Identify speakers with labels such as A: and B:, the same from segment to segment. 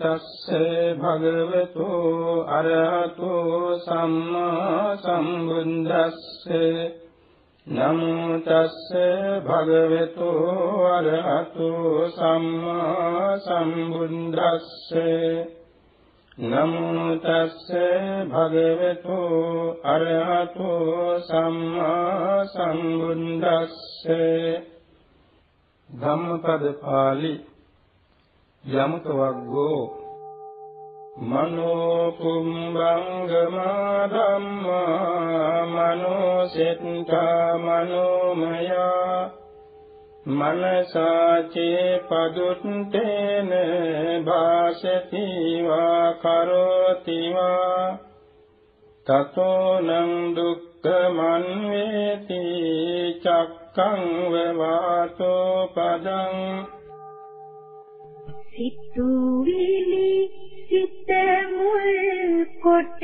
A: නමෝ තස්සේ භගවතු අරහතු සම්මා සම්බුද්දස්සේ නමෝ තස්සේ භගවතු අරහතු සම්මා සම්බුද්දස්සේ නමෝ තස්සේ භගවතු අරහතු සම්මා සම්බුද්දස්සේ ධම්මපද පාළි යමක වග්ගෝ මනෝ කුම්බංගමා ධම්මා මනෝ සෙත්තා මනෝමය මනසාචේ පදුත්තේන භාසති වා කරෝති වා තතෝ නං දුක්ඛමන් වේති චක්ඛං වවාතෝ පදං
B: සිතුවිලි සිත මුල් කොට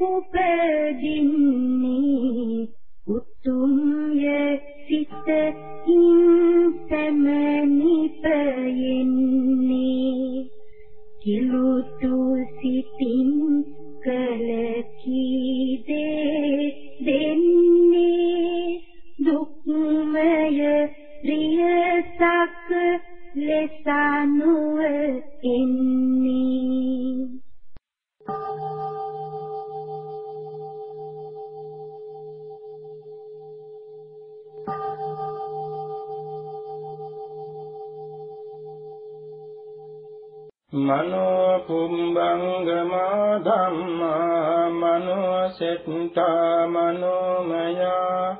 B: උපදින්නේ
A: මනෝ කුම්බංගමා ධම්මා මනෝ සෙට්ඨා මනෝමයා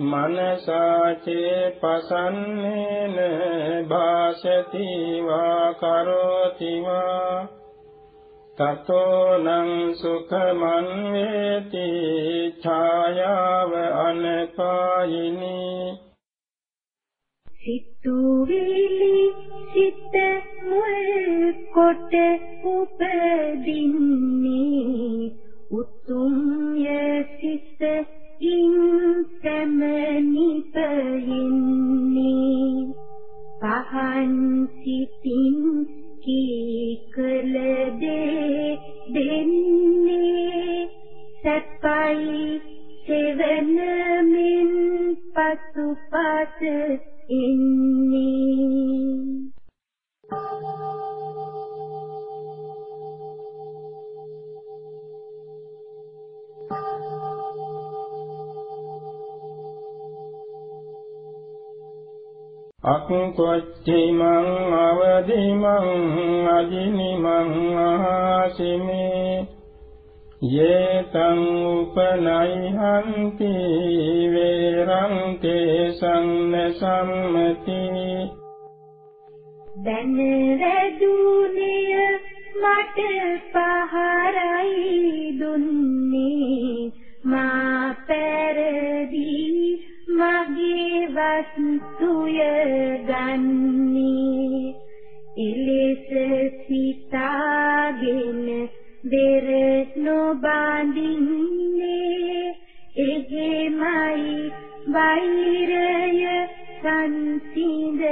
A: මනසාචේ පසන්නේන භාසති වා කරෝති වා තතෝ නං සුඛමන් වේති ඡායාව අනපායිනී
B: සිතුවිලි සිත මුල් කොට උපදින්නේ උතුම් ය සිත ඉන් සැමනිපෙන්නේ පහන් සිතින් කීකල
A: උපනයිහන්ති වේරං තේසං සම්මති.
B: දැන රැදුනිය මට පහරයි දුන්නේ. මා පෙරදී මගේ වස්තුය ගන්නේ. ඉලෙස සිතාගෙන දෙර නොබඳින්නේ එහෙමයි වෛරය සංසිඳලන්නේ.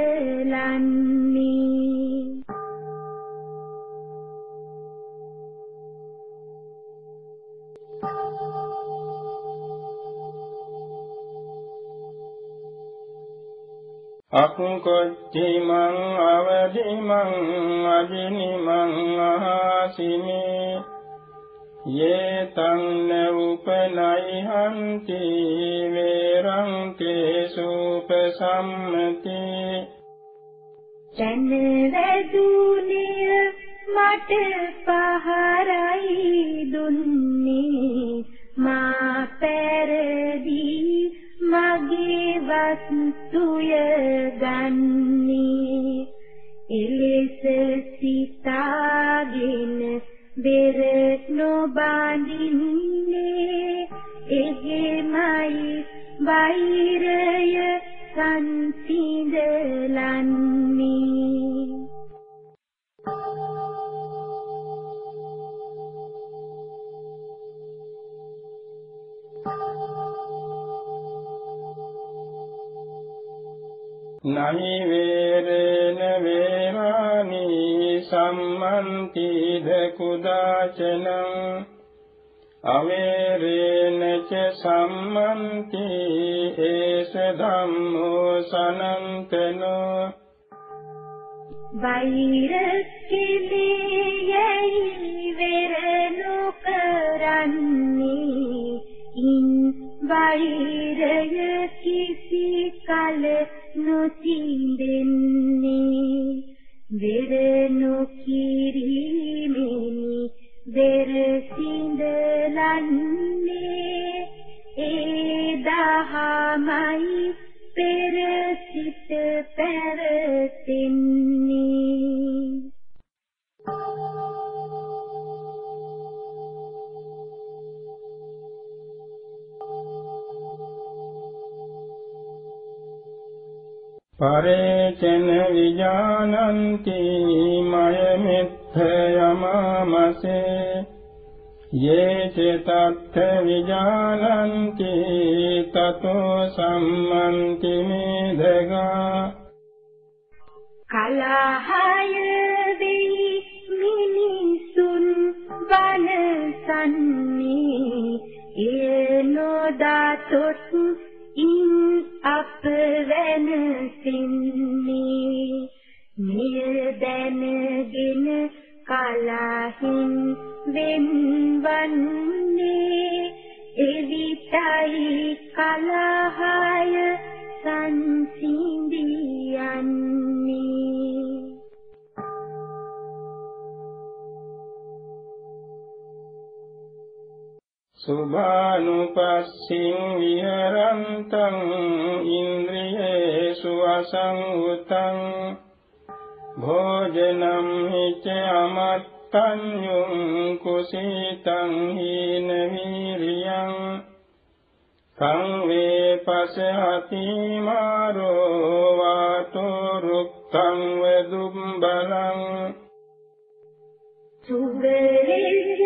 A: අකුකොච්චිමං අවදිමං අජිනිමං අහසිමේ යේතං නූපනයිහන්ති වේරං තේසුපසම්මති
B: ජනවැදුනිය මට පහරයි දුන්නේ මා පෙරදී මගේ වස්තුය ගන්නේ එලෙස සිතාගෙන
A: කුදාචනං අවේරේන ච සම්මන්ති ඒස ධම්මෝ සනන්තනෝ
B: වෛර කිලියයි වෙරනු කරන්නේ ඉන් වෛරය කිසි කල නොසිඳෙන්නේ වෙරනු කිරීමෙනි වෙර සිඳලන්නේ ඒ දහමයි පෙර සිට පැවතෙන්නේ
A: පරේචන විජානන්ති මයමිත්ථ යමාමසේ යේ චේතත්ථ විජානන්ති තතෝ සම්මන්ති මේධගා
B: කලහය වෙයි මිනිසුන් වනසන්නේ ඒ නොදතොත් ඉන් අප වෙනසින්නේ නිය දැනගෙන කලහින් වෙන්වන්නේ එවිටයි කලහය සංසිඳියන්නේ.
A: සුභානුපස්සින් විහරන්තං ඉන්ද්‍රියේසු අසංඋතං භෝජනම් හිච අමත්තඤ්ඤුං කුසීතං හීන වීරියං සංවේ පසහති මාරෝ වාතෝ රුක්ඛං වදුම්බලං
B: සුබරෙජ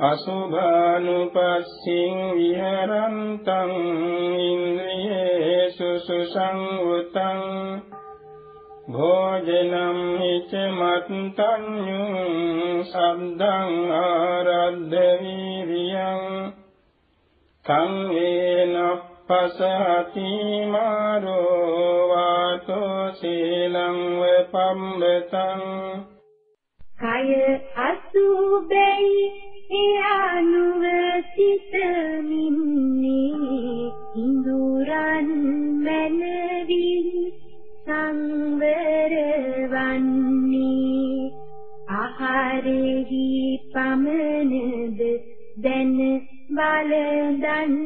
A: අසුභානුපස්සින් විහරන්තං ඉන්ද්‍රියේසු සුසංවතං භෝජනම් හිච මත්තඤ්ඤුං සද්දං ආරද්ධ වීරියං සංවේන පසහති මාරෝ වාතෝ සීලං වපම්බතං
B: කය අසුබැයි එයානුව සිතමින්නේ ඉඳුරන් මනවින් සංවර වන්නේ. ආහාරෙහි පමණද දැන බලදන්නේ.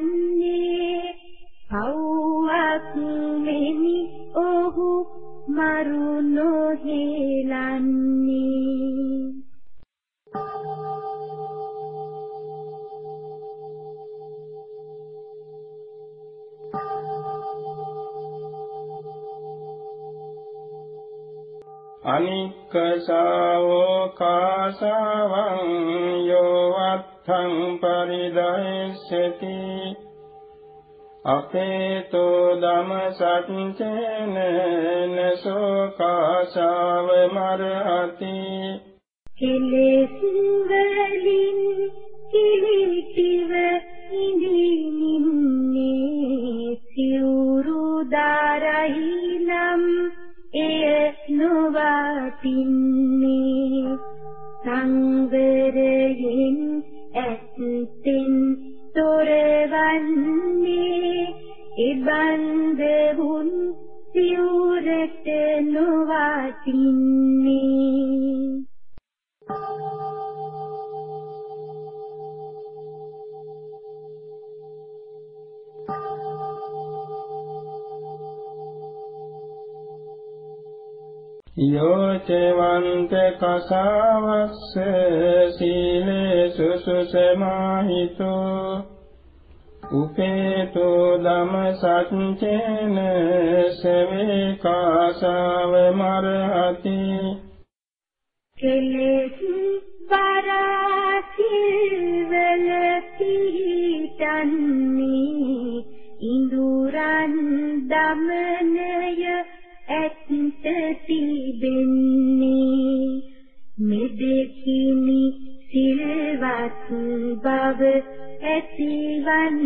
B: පව්වක් මෙනි ඔහු මරු
A: අනික්කසාවෝ කාසාවං යෝවත්තං පරිදයිස්සති අපේතෝ දම සච්චේන නසෝ කාසාව මරහති
B: කෙලෙස් නොවතින්නේ සංවරයෙන් ඇත්තෙන් තොරවන්නේ ඉබන්දවුන් සිවුරට නොවතින්නේ「
A: චවන්ත කසවස්ස සීලේසු සුසමාහිතෝ උපේතෝ ධම සච්චේන සවේ කාසව මරහති
B: කෙලෙස් පරාසිවල පිහිටන්නේ ඉඳුරන් දමනය ඇත්ත තිබෙන්නේ මෙදෙකිනි සිල්වත් බව ඇතිවන්නේ.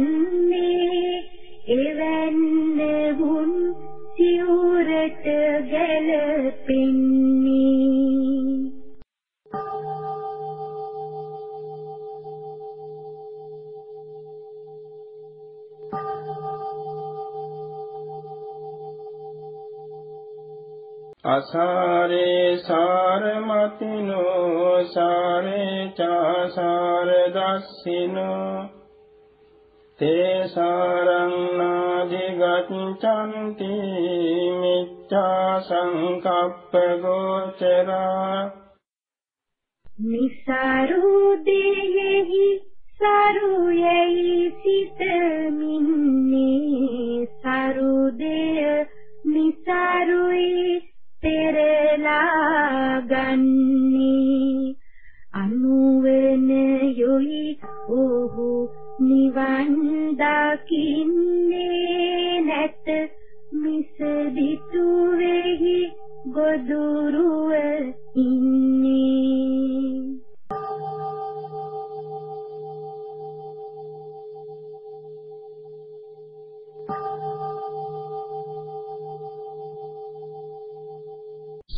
B: එවැන්න වුන් සිවුරට ගැලපෙන්නේ.
A: අසාරේ සාරමතිනෝ සාරේ චාසාර දස්සිනෝ තේ සාරං නාදි ගච්ඡanti මිච්ඡා සංකප්ප ගෝචරා
B: නිසරු දෙයෙහි සරුයෙහි සිතමින්නේ. සරුදය නිසරුයි පෙරලා ගන්නේ අනුවන යොයි ඔහු නිවන් දකින්නේ නැත. මිසදිතු වෙහි ගොදුරුව ඉන්නේ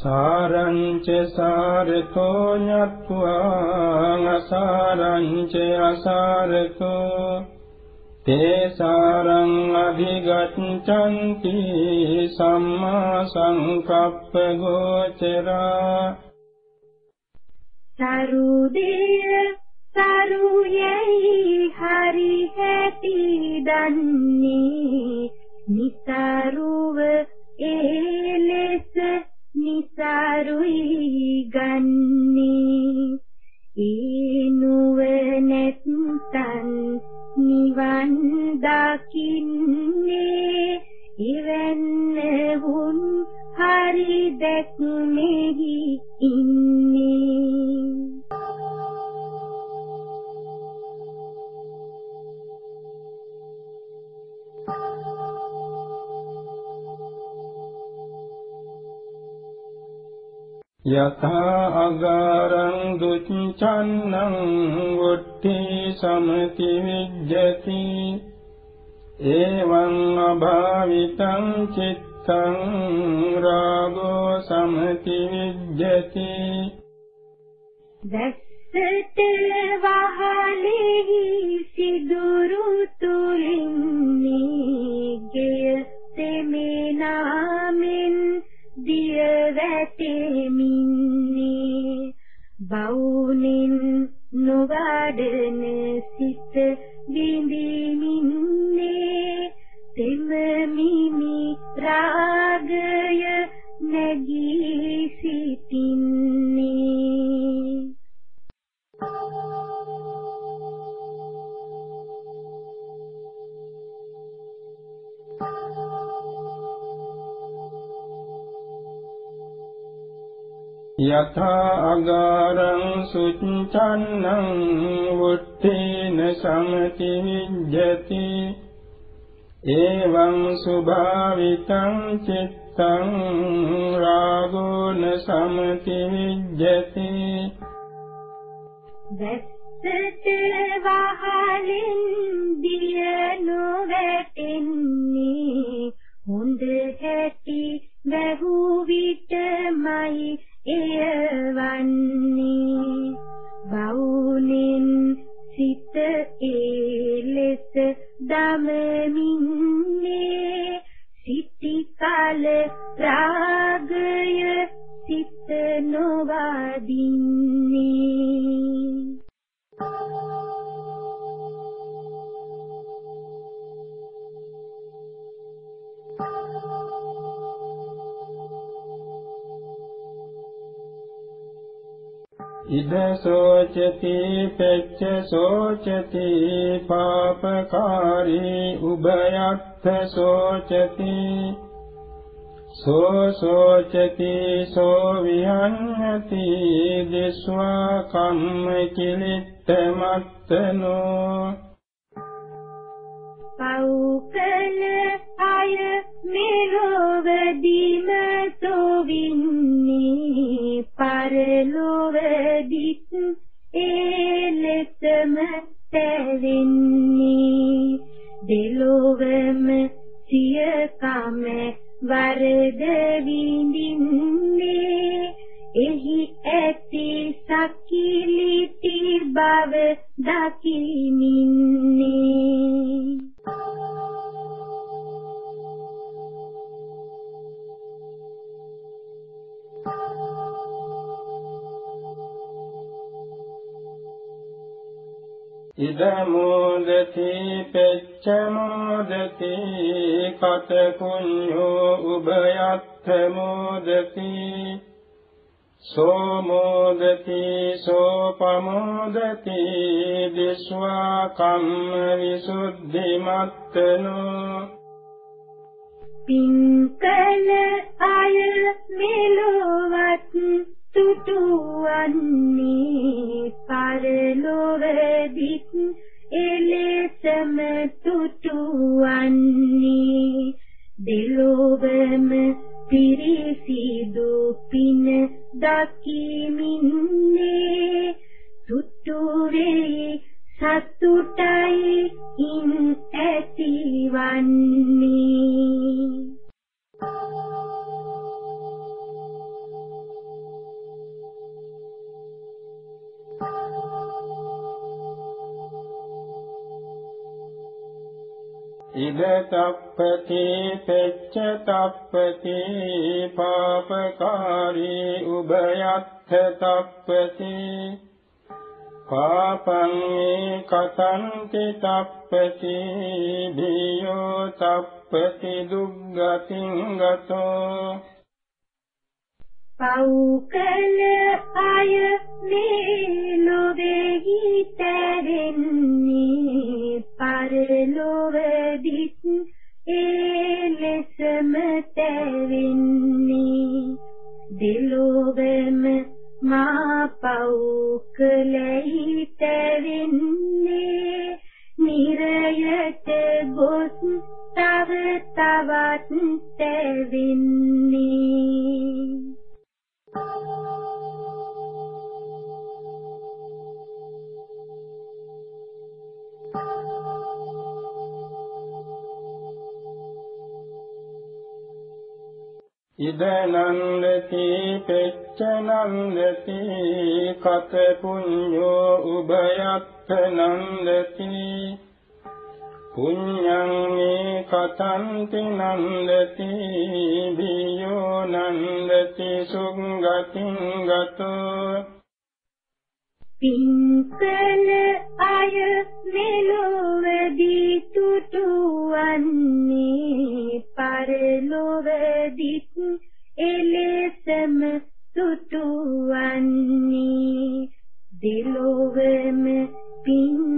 A: සාරංච සාරතෝ ඤත්වා අසාරංච අසාරතෝ තේ සාරං අධිගච්ඡanti සම්මා සංකප්ප ගෝචරා
B: සරුදේ සරුයයි හරි හැටි දන්නේ නිසරුව ඒ ලෙස නිසරුයි ගන්නේ. ඒ නුවණැත්තන් නිවන් දකින්නේ. ඉවන්න වුන් හරි දැක්මෙහි यथा अगारम् दुच्छन्नुद्धि समति विद्यति। एवम् अभावितम् चित्तम् रागो समति विद्यते।
A: යථා අගාරං සුච්ඡන්නං වුට්ඨේන සමති විජ්ජති එවං සුභාවිතං චිත්තං රාගෝන සමති විජ්ජති
B: දැස්සට වහලින් දිය නොවැටෙන්නේ හොඳ හැටි වැහු විටමයි එයවන්නේ බවුනින් සිත ඒ ලෙස දමමින්නේ සිටි කල රාගය
A: සෝචති පාපකාරී උභයත්ථ සෝචති සෝ සෝචති සෝ විහඤ්ඤති දිස්වා කම්ම කිලිත්ත ඉදමෝදති පෙච්ච මෝදති කත පුඤ්ඤෝ උභයත්ථ මෝදති සෝමෝදති සෝපමෝදති දිස්වා කම්ම විසුද්ධිමත්තනෝ
B: පින්කල අය මෙලොවත් තුටුවන්නේ පරලොවදිත් එලෙසම තුටුවන්නේ දෙලොවම පිරිසිදු පින දකිමින්නේ තුටුවේ සතුටයි ඉන් ඇතිවන්නේ
A: ඉද තප්පති පෙච්ච තප්පති පාපකාරී උභයත්ථ තප්පති පාපං කතන්ති තප්පති භීයෝ තප්පති දුග්ගතින් ගතෝ
B: පෞකල අය මේ ලොවේහි තැවෙන්නේ පරලොවදිත් ඒ ලෙසම තැවෙන්නේ දෙලොවම මා පෞකලෙහි තැවෙන්නේ නිරයට ගොස් තව තවත් තැවෙන්නේ
A: ඉද නන්දති පෙච්ච නන්දති කත පුඤ්ඤෝ උභයත්ථ නන්දති පුඤ්ඤං මේ කතන්ති නන්දති බියෝ නන්දති සුග්ගතින් ගතෝ.
B: පින්කල අය මෙලොවදී තුටුවන්නේ පරලොවදිත් එලෙසම තුටුවන්නේ දෙලොවම පින්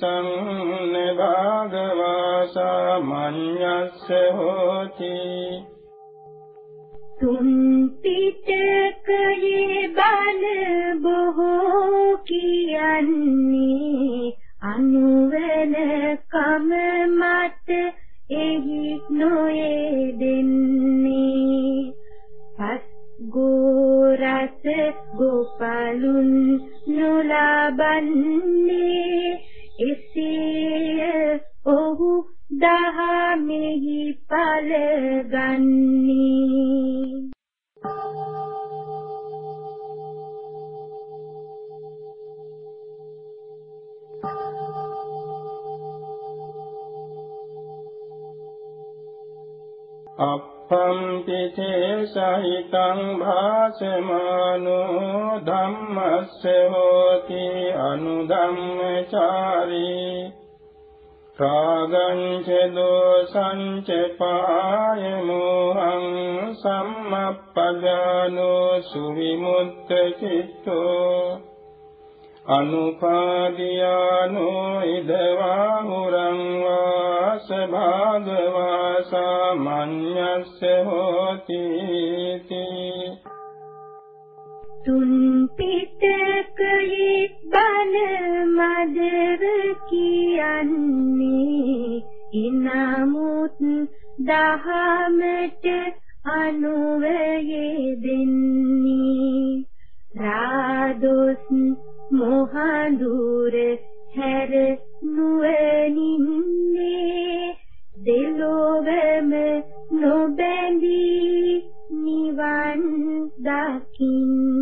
A: පරේසං නභාගවාසා මඤ්ඤස්ස හෝති.
B: තුන් පිටකයේ බල බොහෝ කියන්නේ අනුවන කම මත එහි නොයේ දෙන්නේ. පස් ගෝරස ගෝපලුන් නොලබන්නේ එසේය ඔහු දහමෙහි ඵල ගන්නේ up
A: අප්පම්පිතේ සහිතං භාසමානෝ ධම්මස්ස හෝති අනුධම්මචාරී රාගං ච දෝසං ච පාය මොහං සම්මප්පජානෝ සුවිමුත්ත චිත්තෝ අනුපාදියානෝ ඉදවා හුරං වාස භාගවා සාමඤ්ඤස්ස හෝති
B: තුන් පිටකයේ බල මදව කියන්නේ ඉනමුත් දහමට අනුවයේ දෙන්නේ. රාදොස් මොහඳුර හැර නුවණින්නේ දෙලොවම නොබැඳී නිවන් දකින්න